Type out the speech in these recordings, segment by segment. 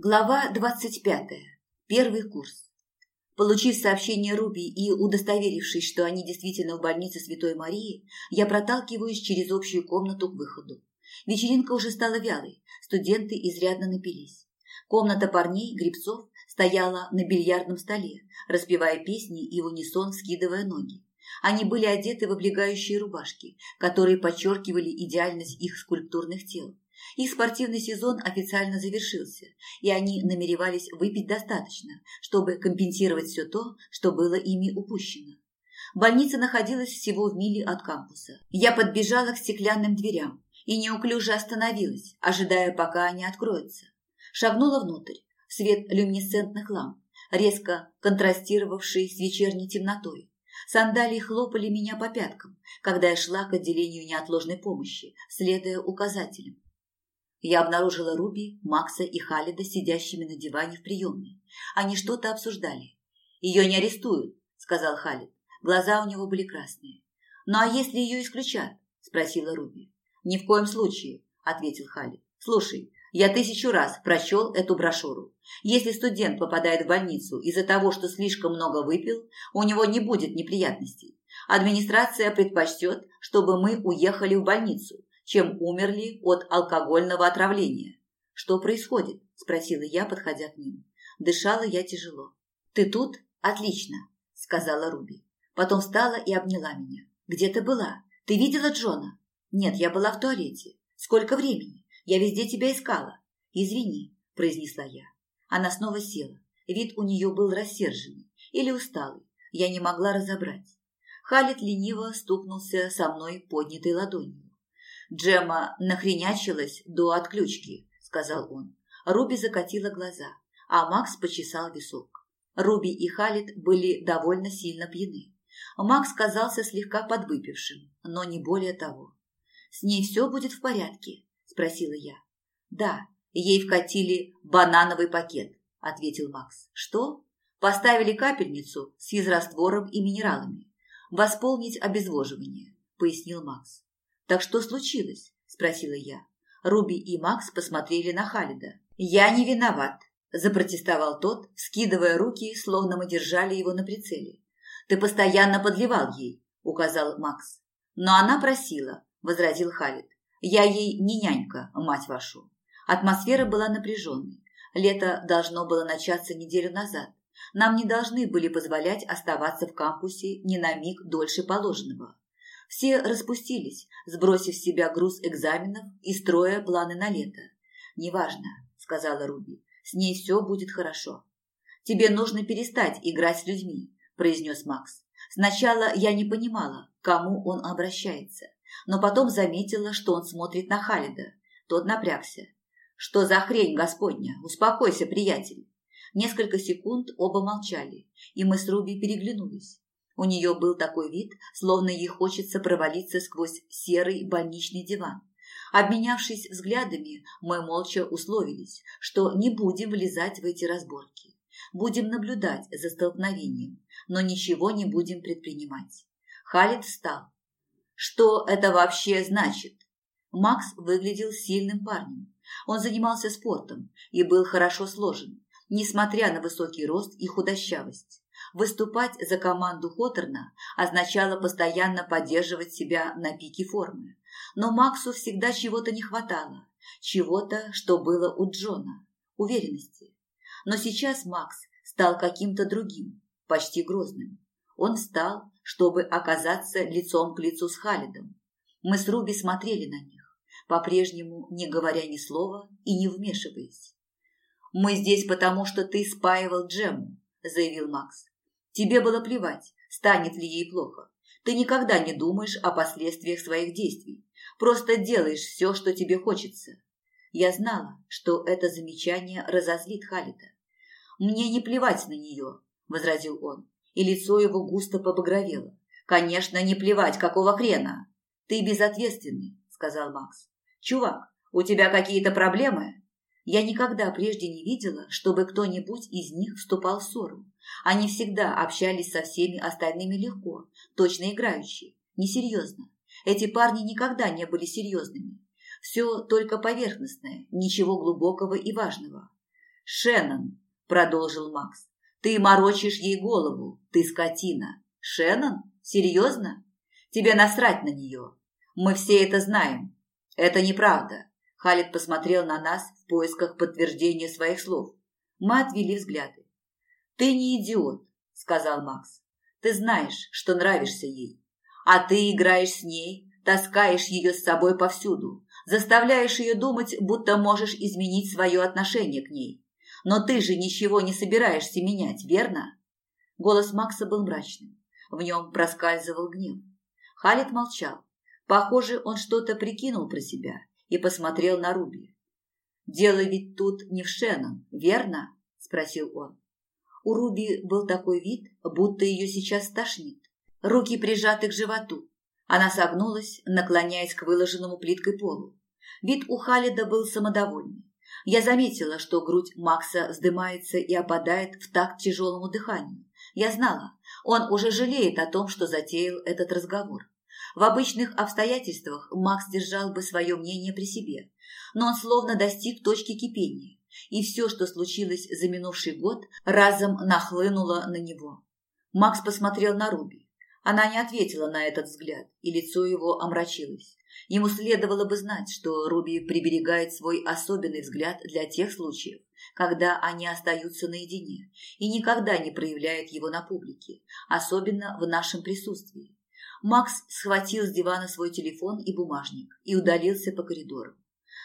Глава 25. Первый курс. Получив сообщение Руби и удостоверившись, что они действительно в больнице Святой Марии, я проталкиваюсь через общую комнату к выходу. Вечеринка уже стала вялой, студенты изрядно напились. Комната парней, грибцов, стояла на бильярдном столе, распевая песни и в унисон скидывая ноги. Они были одеты в облегающие рубашки, которые подчеркивали идеальность их скульптурных тел. Их спортивный сезон официально завершился, и они намеревались выпить достаточно, чтобы компенсировать все то, что было ими упущено. Больница находилась всего в миле от кампуса. Я подбежала к стеклянным дверям и неуклюже остановилась, ожидая, пока они откроются. Шагнула внутрь, свет люминесцентных ламп, резко контрастировавший с вечерней темнотой. Сандалии хлопали меня по пяткам, когда я шла к отделению неотложной помощи, следуя указателям. Я обнаружила Руби, Макса и Халида сидящими на диване в приемной. Они что-то обсуждали. «Ее не арестуют», – сказал Халид. Глаза у него были красные. «Ну а если ее исключат?» – спросила Руби. «Ни в коем случае», – ответил Халид. «Слушай, я тысячу раз прочел эту брошюру. Если студент попадает в больницу из-за того, что слишком много выпил, у него не будет неприятностей. Администрация предпочтет, чтобы мы уехали в больницу, чем умерли от алкогольного отравления. «Что происходит?» – спросила я, подходя к ним. Дышала я тяжело. «Ты тут? Отлично», – сказала Руби. Потом встала и обняла меня. «Где ты была? Ты видела Джона?» «Нет, я была в туалете. Сколько времени? Я везде тебя искала». «Извини», – произнесла я. Она снова села. Вид у нее был рассерженный или усталый. Я не могла разобрать. Халит лениво стукнулся со мной поднятой ладонью. Джема нахренячилась до отключки, сказал он. Руби закатила глаза, а Макс почесал висок. Руби и Халит были довольно сильно пьяны. Макс казался слегка подвыпившим, но не более того. «С ней все будет в порядке?» – спросила я. «Да, ей вкатили банановый пакет», – ответил Макс. «Что?» «Поставили капельницу с физраствором и минералами. Восполнить обезвоживание», – пояснил Макс. «Так что случилось?» – спросила я. Руби и Макс посмотрели на Халида. «Я не виноват», – запротестовал тот, скидывая руки, словно мы держали его на прицеле. «Ты постоянно подливал ей», – указал Макс. «Но она просила», – возразил Халид. «Я ей не нянька, мать вашу». Атмосфера была напряженной. Лето должно было начаться неделю назад. Нам не должны были позволять оставаться в кампусе ни на миг дольше положенного. Все распустились, сбросив с себя груз экзаменов и строя планы на лето. «Неважно», — сказала Руби, — «с ней все будет хорошо». «Тебе нужно перестать играть с людьми», — произнес Макс. Сначала я не понимала, к кому он обращается, но потом заметила, что он смотрит на Халида. Тот напрягся. «Что за хрень, Господня? Успокойся, приятель». Несколько секунд оба молчали, и мы с Руби переглянулись. У нее был такой вид, словно ей хочется провалиться сквозь серый больничный диван. Обменявшись взглядами, мы молча условились, что не будем влезать в эти разборки. Будем наблюдать за столкновением, но ничего не будем предпринимать. Халид встал. Что это вообще значит? Макс выглядел сильным парнем. Он занимался спортом и был хорошо сложен, несмотря на высокий рост и худощавость. Выступать за команду Хоторна означало постоянно поддерживать себя на пике формы. Но Максу всегда чего-то не хватало. Чего-то, что было у Джона. Уверенности. Но сейчас Макс стал каким-то другим, почти грозным. Он встал, чтобы оказаться лицом к лицу с Халидом. Мы с Руби смотрели на них, по-прежнему не говоря ни слова и не вмешиваясь. «Мы здесь потому, что ты спаивал Джему», – заявил Макс. Тебе было плевать, станет ли ей плохо. Ты никогда не думаешь о последствиях своих действий. Просто делаешь все, что тебе хочется. Я знала, что это замечание разозлит Халида. «Мне не плевать на нее», – возразил он, и лицо его густо побагровело. «Конечно, не плевать, какого хрена?» «Ты безответственный», – сказал Макс. «Чувак, у тебя какие-то проблемы?» Я никогда прежде не видела, чтобы кто-нибудь из них вступал в ссору. Они всегда общались со всеми остальными легко, точно играющие, несерьезно. Эти парни никогда не были серьезными. Все только поверхностное, ничего глубокого и важного. «Шеннон», – продолжил Макс, – «ты морочишь ей голову, ты скотина». «Шеннон? Серьезно? Тебе насрать на нее. Мы все это знаем. Это неправда». Халид посмотрел на нас в поисках подтверждения своих слов. Мы отвели взгляды. «Ты не идиот», – сказал Макс. «Ты знаешь, что нравишься ей. А ты играешь с ней, таскаешь ее с собой повсюду, заставляешь ее думать, будто можешь изменить свое отношение к ней. Но ты же ничего не собираешься менять, верно?» Голос Макса был мрачным. В нем проскальзывал гнев. Халид молчал. Похоже, он что-то прикинул про себя и посмотрел на Руби. «Дело ведь тут не в Шеннон, верно?» – спросил он. У Руби был такой вид, будто ее сейчас стошнит. Руки прижаты к животу. Она согнулась, наклоняясь к выложенному плиткой полу. Вид у Халида был самодовольный. Я заметила, что грудь Макса вздымается и опадает в такт тяжелому дыханию. Я знала, он уже жалеет о том, что затеял этот разговор. В обычных обстоятельствах Макс держал бы свое мнение при себе, но он словно достиг точки кипения, и все, что случилось за минувший год, разом нахлынуло на него. Макс посмотрел на Руби. Она не ответила на этот взгляд, и лицо его омрачилось. Ему следовало бы знать, что Руби приберегает свой особенный взгляд для тех случаев, когда они остаются наедине, и никогда не проявляет его на публике, особенно в нашем присутствии. Макс схватил с дивана свой телефон и бумажник и удалился по коридору.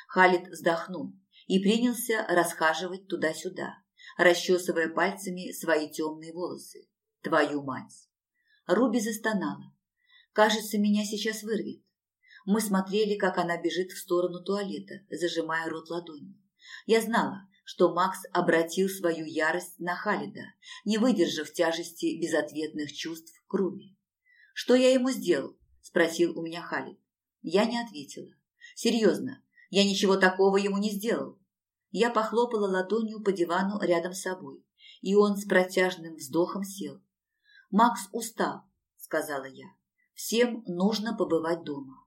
Халид вздохнул и принялся расхаживать туда-сюда, расчесывая пальцами свои темные волосы. Твою мать! Руби застонала. Кажется, меня сейчас вырвет. Мы смотрели, как она бежит в сторону туалета, зажимая рот ладонью. Я знала, что Макс обратил свою ярость на Халида, не выдержав тяжести безответных чувств к Руби. «Что я ему сделал?» – спросил у меня Халид. Я не ответила. «Серьезно, я ничего такого ему не сделал». Я похлопала ладонью по дивану рядом с собой, и он с протяжным вздохом сел. «Макс устал», – сказала я. «Всем нужно побывать дома.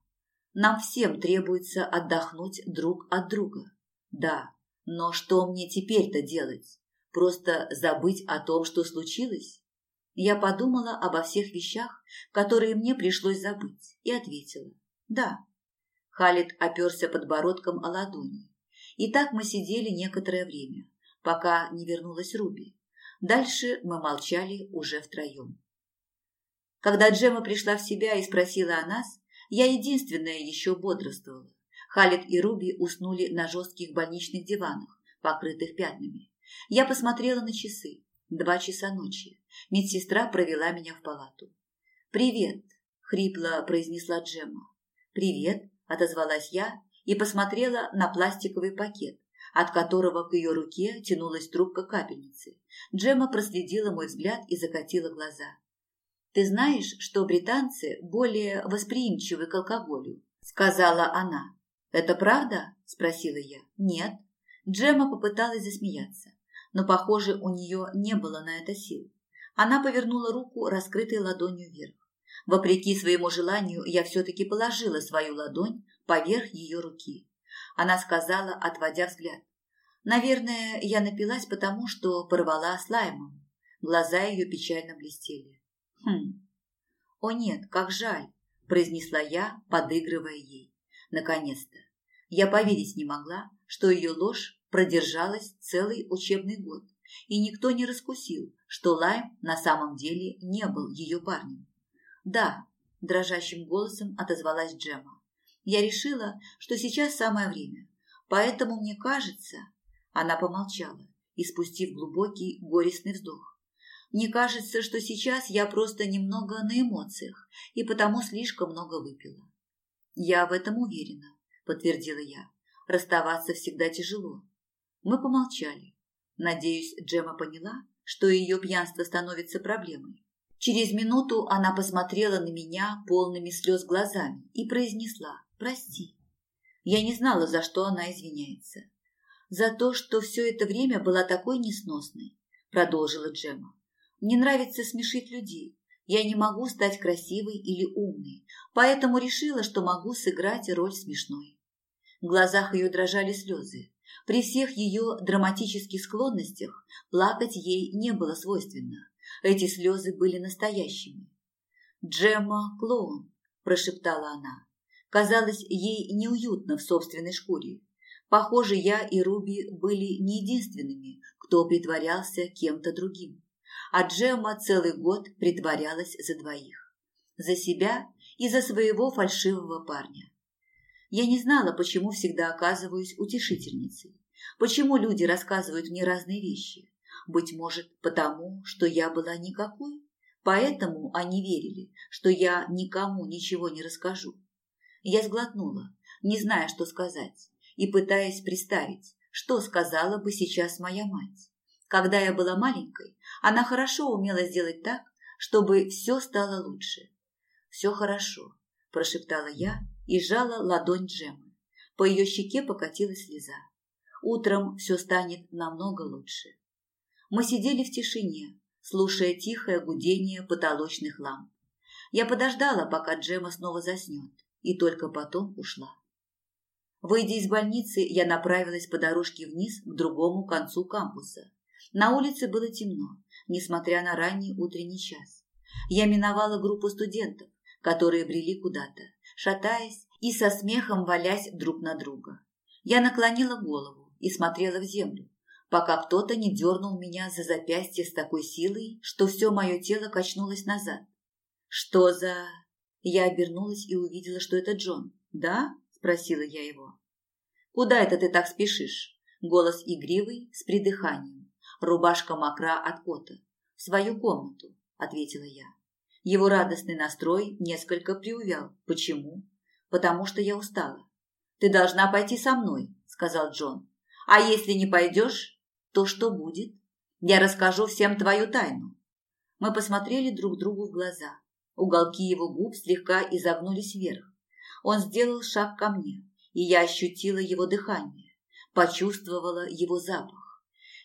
Нам всем требуется отдохнуть друг от друга. Да, но что мне теперь-то делать? Просто забыть о том, что случилось? Я подумала обо всех вещах, которые мне пришлось забыть, и ответила «да». Халид оперся подбородком о ладони. И так мы сидели некоторое время, пока не вернулась Руби. Дальше мы молчали уже втроем. Когда Джема пришла в себя и спросила о нас, я единственная еще бодрствовала. Халид и Руби уснули на жестких больничных диванах, покрытых пятнами. Я посмотрела на часы. Два часа ночи. Медсестра провела меня в палату. «Привет», – хрипло произнесла Джемма. «Привет», – отозвалась я и посмотрела на пластиковый пакет, от которого к ее руке тянулась трубка капельницы. Джемма проследила мой взгляд и закатила глаза. «Ты знаешь, что британцы более восприимчивы к алкоголю?» – сказала она. «Это правда?» – спросила я. «Нет». Джемма попыталась засмеяться, но, похоже, у нее не было на это сил. Она повернула руку, раскрытой ладонью вверх. Вопреки своему желанию, я все-таки положила свою ладонь поверх ее руки. Она сказала, отводя взгляд. «Наверное, я напилась потому, что порвала с лаймом». Глаза ее печально блестели. «Хм. О нет, как жаль», – произнесла я, подыгрывая ей. Наконец-то. Я поверить не могла, что ее ложь продержалась целый учебный год и никто не раскусил, что Лайм на самом деле не был ее парнем. «Да», – дрожащим голосом отозвалась Джема. «Я решила, что сейчас самое время, поэтому мне кажется...» Она помолчала и, спустив глубокий горестный вздох. «Мне кажется, что сейчас я просто немного на эмоциях и потому слишком много выпила». «Я в этом уверена», – подтвердила я. «Расставаться всегда тяжело». Мы помолчали. Надеюсь, Джема поняла, что ее пьянство становится проблемой. Через минуту она посмотрела на меня полными слез глазами и произнесла «Прости». Я не знала, за что она извиняется. «За то, что все это время была такой несносной», – продолжила Джема. «Мне нравится смешить людей. Я не могу стать красивой или умной, поэтому решила, что могу сыграть роль смешной». В глазах ее дрожали слезы. При всех ее драматических склонностях плакать ей не было свойственно. Эти слезы были настоящими. «Джемма клоун», – прошептала она. Казалось, ей неуютно в собственной шкуре. Похоже, я и Руби были не единственными, кто притворялся кем-то другим. А Джемма целый год притворялась за двоих. За себя и за своего фальшивого парня. Я не знала, почему всегда оказываюсь утешительницей. Почему люди рассказывают мне разные вещи. Быть может, потому, что я была никакой? Поэтому они верили, что я никому ничего не расскажу. Я сглотнула, не зная, что сказать, и пытаясь представить, что сказала бы сейчас моя мать. Когда я была маленькой, она хорошо умела сделать так, чтобы все стало лучше. «Все хорошо», – прошептала я и сжала ладонь Джемы. По ее щеке покатилась слеза. Утром все станет намного лучше. Мы сидели в тишине, слушая тихое гудение потолочных ламп. Я подождала, пока Джема снова заснет, и только потом ушла. Выйдя из больницы, я направилась по дорожке вниз к другому концу кампуса. На улице было темно, несмотря на ранний утренний час. Я миновала группу студентов, которые брели куда-то, шатаясь и со смехом валясь друг на друга. Я наклонила голову и смотрела в землю, пока кто-то не дернул меня за запястье с такой силой, что все мое тело качнулось назад. «Что за...» Я обернулась и увидела, что это Джон. «Да?» – спросила я его. «Куда это ты так спешишь?» Голос игривый, с придыханием. Рубашка мокра от пота. «В свою комнату», – ответила я. Его радостный настрой несколько приувял. Почему? Потому что я устала. «Ты должна пойти со мной», – сказал Джон. «А если не пойдешь, то что будет? Я расскажу всем твою тайну». Мы посмотрели друг другу в глаза. Уголки его губ слегка изогнулись вверх. Он сделал шаг ко мне, и я ощутила его дыхание, почувствовала его запах.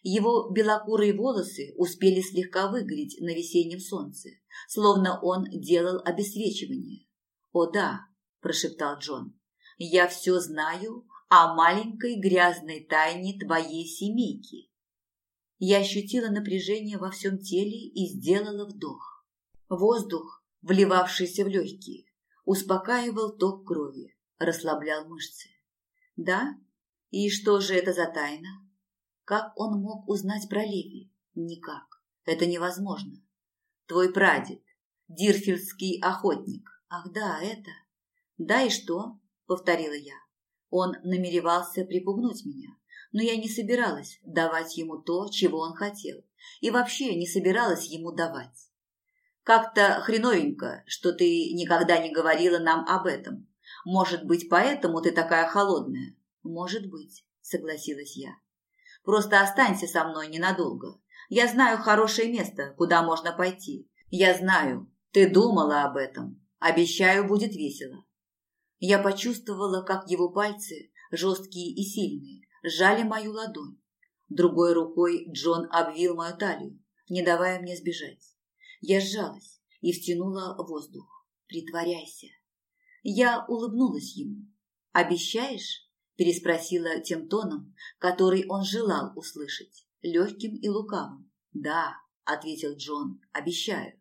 Его белокурые волосы успели слегка выгореть на весеннем солнце, словно он делал обесвечивание. «О да», – прошептал Джон, – «я все знаю о маленькой грязной тайне твоей семейки». Я ощутила напряжение во всем теле и сделала вдох. Воздух, вливавшийся в легкие, успокаивал ток крови, расслаблял мышцы. «Да? И что же это за тайна?» Как он мог узнать про Леви? Никак. Это невозможно. Твой прадед, дирфельдский охотник. Ах да, это. Да и что? Повторила я. Он намеревался припугнуть меня, но я не собиралась давать ему то, чего он хотел, и вообще не собиралась ему давать. Как-то хреновенько, что ты никогда не говорила нам об этом. Может быть, поэтому ты такая холодная? Может быть, согласилась я. Просто останься со мной ненадолго. Я знаю хорошее место, куда можно пойти. Я знаю, ты думала об этом. Обещаю, будет весело. Я почувствовала, как его пальцы, жесткие и сильные, сжали мою ладонь. Другой рукой Джон обвил мою талию, не давая мне сбежать. Я сжалась и втянула воздух. «Притворяйся». Я улыбнулась ему. «Обещаешь?» Переспросила тем тоном, который он желал услышать, легким и лукавым. «Да», – ответил Джон, – «обещаю».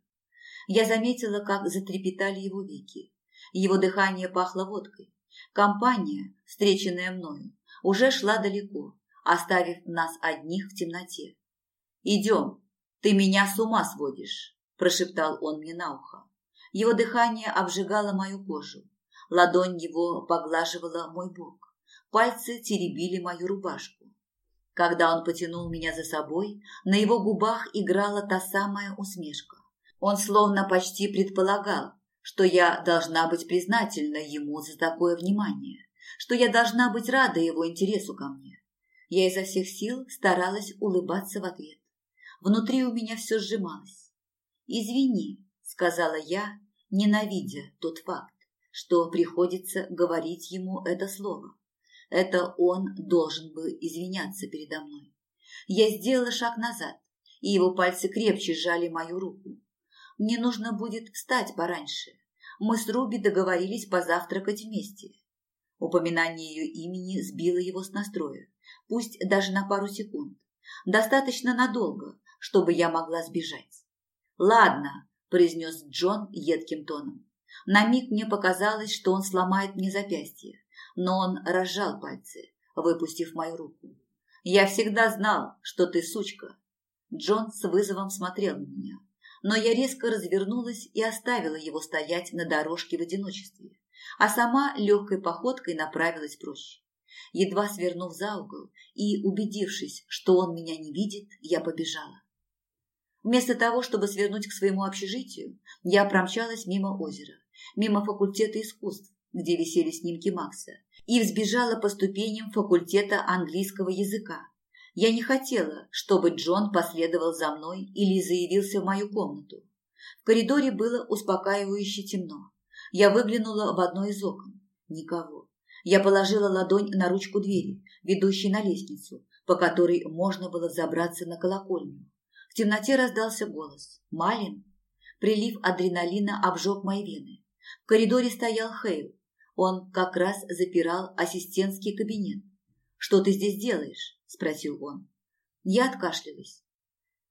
Я заметила, как затрепетали его веки. Его дыхание пахло водкой. Компания, встреченная мною, уже шла далеко, оставив нас одних в темноте. «Идем, ты меня с ума сводишь», – прошептал он мне на ухо. Его дыхание обжигало мою кожу. Ладонь его поглаживала мой бок. Пальцы теребили мою рубашку. Когда он потянул меня за собой, на его губах играла та самая усмешка. Он словно почти предполагал, что я должна быть признательна ему за такое внимание, что я должна быть рада его интересу ко мне. Я изо всех сил старалась улыбаться в ответ. Внутри у меня все сжималось. «Извини», — сказала я, ненавидя тот факт, что приходится говорить ему это слово. Это он должен был извиняться передо мной. Я сделала шаг назад, и его пальцы крепче сжали мою руку. Мне нужно будет встать пораньше. Мы с Руби договорились позавтракать вместе. Упоминание ее имени сбило его с настроя, пусть даже на пару секунд. Достаточно надолго, чтобы я могла сбежать. «Ладно», – произнес Джон едким тоном. На миг мне показалось, что он сломает мне запястье, но он разжал пальцы, выпустив мою руку. «Я всегда знал, что ты сучка». Джон с вызовом смотрел на меня, но я резко развернулась и оставила его стоять на дорожке в одиночестве, а сама легкой походкой направилась прочь. Едва свернув за угол и убедившись, что он меня не видит, я побежала. Вместо того, чтобы свернуть к своему общежитию, я промчалась мимо озера, мимо факультета искусств, где висели снимки Макса, и взбежала по ступеням факультета английского языка. Я не хотела, чтобы Джон последовал за мной или заявился в мою комнату. В коридоре было успокаивающе темно. Я выглянула в одно из окон. Никого. Я положила ладонь на ручку двери, ведущей на лестницу, по которой можно было забраться на колокольню. В темноте раздался голос. «Малин?» Прилив адреналина обжег мои вены. В коридоре стоял Хейл. Он как раз запирал ассистентский кабинет. «Что ты здесь делаешь?» – спросил он. Я откашлялась.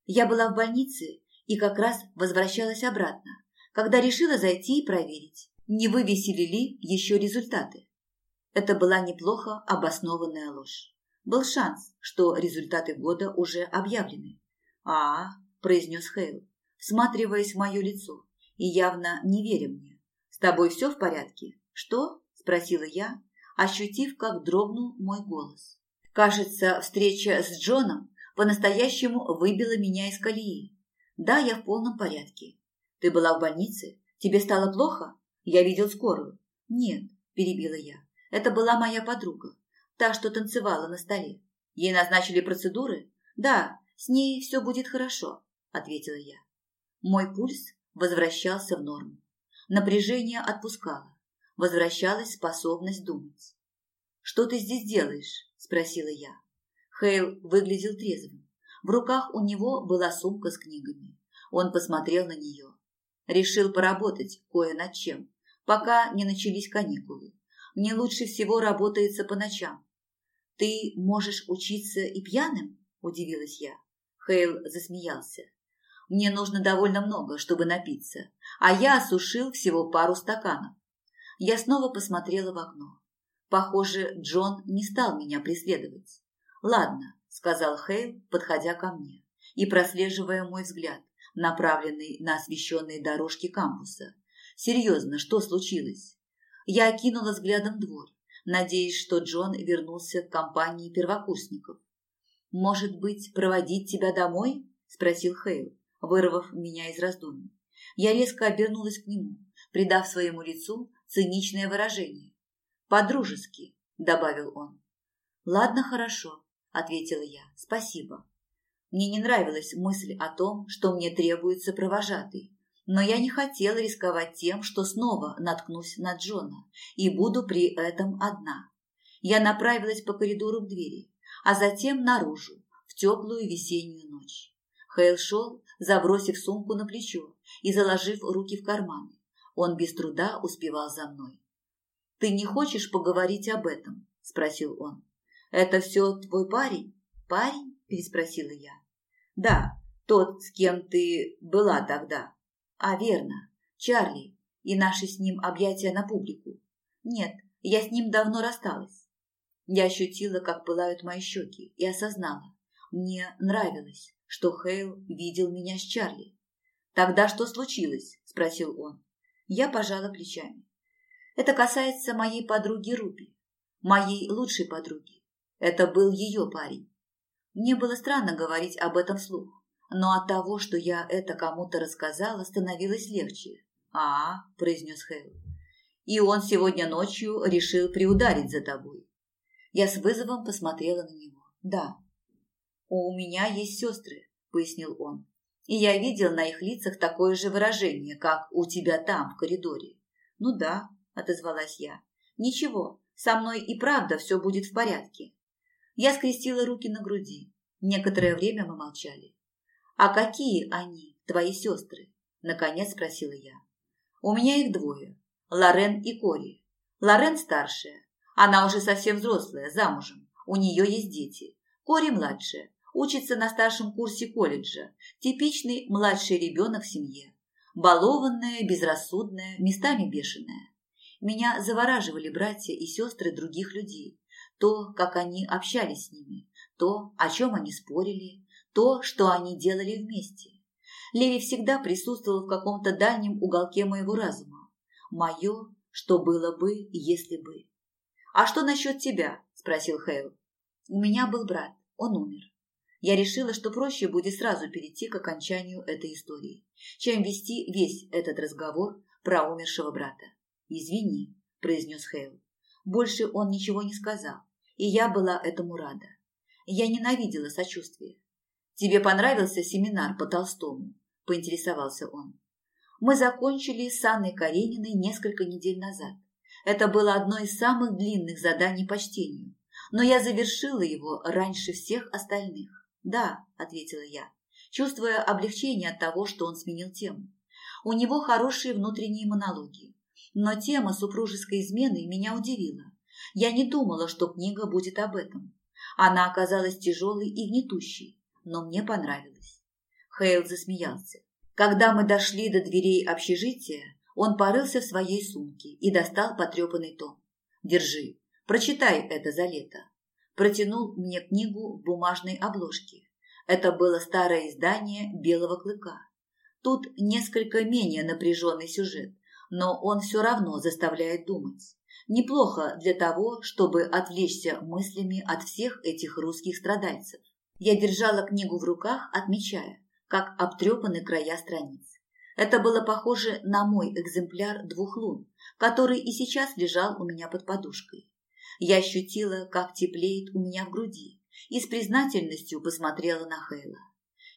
Я была в больнице и как раз возвращалась обратно, когда решила зайти и проверить, не вывесили ли еще результаты. Это была неплохо обоснованная ложь. Был шанс, что результаты года уже объявлены. а, произнес Хейл, всматриваясь в мое лицо и явно не веря мне. «С тобой все в порядке?» «Что?» – спросила я, ощутив, как дрогнул мой голос. Кажется, встреча с Джоном по-настоящему выбила меня из колеи. Да, я в полном порядке. Ты была в больнице? Тебе стало плохо? Я видел скорую. Нет, перебила я. Это была моя подруга, та, что танцевала на столе. Ей назначили процедуры? Да, с ней все будет хорошо, ответила я. Мой пульс возвращался в норму. Напряжение отпускало. Возвращалась способность думать. «Что ты здесь делаешь?» – спросила я. Хейл выглядел трезвым. В руках у него была сумка с книгами. Он посмотрел на нее. Решил поработать кое над чем, пока не начались каникулы. Мне лучше всего работается по ночам. Ты можешь учиться и пьяным? Удивилась я. Хейл засмеялся. Мне нужно довольно много, чтобы напиться, а я осушил всего пару стаканов. Я снова посмотрела в окно. Похоже, Джон не стал меня преследовать. «Ладно», — сказал Хейл, подходя ко мне и прослеживая мой взгляд, направленный на освещенные дорожки кампуса. «Серьезно, что случилось?» Я окинула взглядом двор, надеясь, что Джон вернулся к компании первокурсников. «Может быть, проводить тебя домой?» – спросил Хейл, вырвав меня из раздумий. Я резко обернулась к нему, придав своему лицу циничное выражение. «По-дружески», – добавил он. «Ладно, хорошо», – ответила я. «Спасибо». Мне не нравилась мысль о том, что мне требуется провожатый, но я не хотела рисковать тем, что снова наткнусь на Джона и буду при этом одна. Я направилась по коридору к двери, а затем наружу, в теплую весеннюю ночь. Хейл шел, забросив сумку на плечо и заложив руки в карманы. Он без труда успевал за мной. «Ты не хочешь поговорить об этом?» – спросил он. «Это все твой парень?» «Парень?» – переспросила я. «Да, тот, с кем ты была тогда». А, верно, Чарли и наши с ним объятия на публику. Нет, я с ним давно рассталась. Я ощутила, как пылают мои щеки, и осознала. Мне нравилось, что Хейл видел меня с Чарли. «Тогда что случилось?» – спросил он. Я пожала плечами. «Это касается моей подруги Руби, моей лучшей подруги. Это был ее парень. Мне было странно говорить об этом вслух но от того, что я это кому-то рассказала, становилось легче. «А», – произнес Хейл, – «и он сегодня ночью решил приударить за тобой». Я с вызовом посмотрела на него. «Да». «У меня есть сестры», – пояснил он. «И я видел на их лицах такое же выражение, как у тебя там, в коридоре». «Ну да», – отозвалась я. «Ничего, со мной и правда все будет в порядке». Я скрестила руки на груди. Некоторое время мы молчали. «А какие они, твои сестры?» – наконец спросила я. «У меня их двое – Лорен и Кори. Лорен старшая, она уже совсем взрослая, замужем. У нее есть дети. Кори младшая, учится на старшем курсе колледжа. Типичный младший ребенок в семье. Балованная, безрассудная, местами бешеная. Меня завораживали братья и сестры других людей. То, как они общались с ними, то, о чем они спорили, то, что они делали вместе. Леви всегда присутствовал в каком-то дальнем уголке моего разума. Мое, что было бы, если бы. «А что насчет тебя?» – спросил Хейл. «У меня был брат. Он умер. Я решила, что проще будет сразу перейти к окончанию этой истории, чем вести весь этот разговор про умершего брата. «Извини», – произнес Хейл. Больше он ничего не сказал, и я была этому рада. Я ненавидела сочувствие. «Тебе понравился семинар по Толстому?» – поинтересовался он. Мы закончили с Анной Карениной несколько недель назад. Это было одно из самых длинных заданий по чтению, но я завершила его раньше всех остальных. «Да», – ответила я, чувствуя облегчение от того, что он сменил тему. У него хорошие внутренние монологи. Но тема супружеской измены меня удивила. Я не думала, что книга будет об этом. Она оказалась тяжелой и гнетущей, но мне понравилось. Хейл засмеялся. Когда мы дошли до дверей общежития, он порылся в своей сумке и достал потрепанный том. «Держи, прочитай это за лето». Протянул мне книгу в бумажной обложке. Это было старое издание «Белого клыка». Тут несколько менее напряженный сюжет, но он все равно заставляет думать. Неплохо для того, чтобы отвлечься мыслями от всех этих русских страдальцев. Я держала книгу в руках, отмечая, как обтрепаны края страниц. Это было похоже на мой экземпляр двух лун, который и сейчас лежал у меня под подушкой. Я ощутила, как теплеет у меня в груди, и с признательностью посмотрела на Хейла.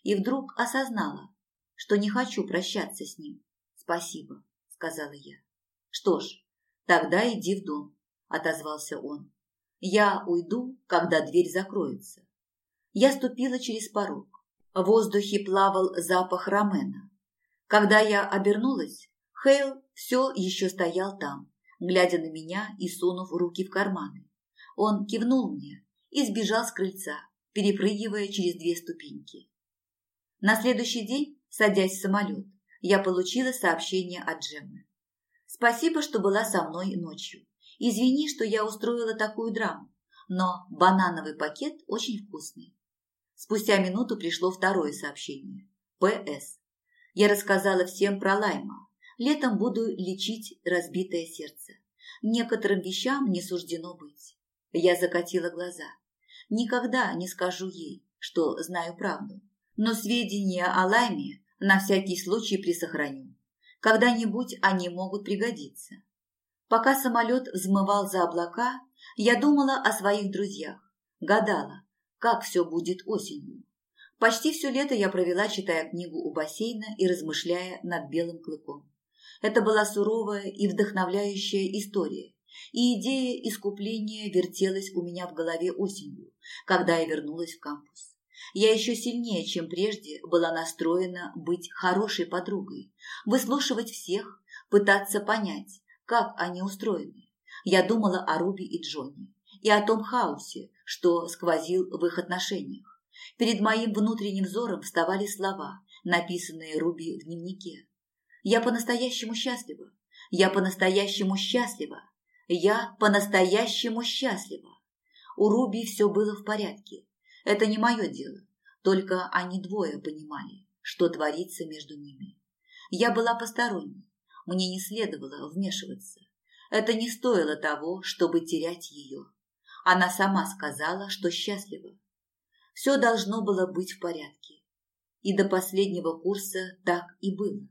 И вдруг осознала, что не хочу прощаться с ним. «Спасибо», — сказала я. «Что ж, «Тогда иди в дом», – отозвался он. «Я уйду, когда дверь закроется». Я ступила через порог. В воздухе плавал запах ромена. Когда я обернулась, Хейл все еще стоял там, глядя на меня и сунув руки в карманы. Он кивнул мне и сбежал с крыльца, перепрыгивая через две ступеньки. На следующий день, садясь в самолет, я получила сообщение от Джеммы. Спасибо, что была со мной ночью. Извини, что я устроила такую драму, но банановый пакет очень вкусный. Спустя минуту пришло второе сообщение. П.С. Я рассказала всем про Лайма. Летом буду лечить разбитое сердце. Некоторым вещам не суждено быть. Я закатила глаза. Никогда не скажу ей, что знаю правду. Но сведения о Лайме на всякий случай присохраню. Когда-нибудь они могут пригодиться. Пока самолет взмывал за облака, я думала о своих друзьях, гадала, как все будет осенью. Почти все лето я провела, читая книгу у бассейна и размышляя над белым клыком. Это была суровая и вдохновляющая история, и идея искупления вертелась у меня в голове осенью, когда я вернулась в кампус. Я еще сильнее, чем прежде, была настроена быть хорошей подругой, выслушивать всех, пытаться понять, как они устроены. Я думала о Руби и Джонни и о том хаосе, что сквозил в их отношениях. Перед моим внутренним взором вставали слова, написанные Руби в дневнике. «Я по-настоящему счастлива! Я по-настоящему счастлива! Я по-настоящему счастлива!» У Руби все было в порядке. Это не мое дело. Только они двое понимали, что творится между ними. Я была посторонней. Мне не следовало вмешиваться. Это не стоило того, чтобы терять ее. Она сама сказала, что счастлива. Все должно было быть в порядке. И до последнего курса так и было.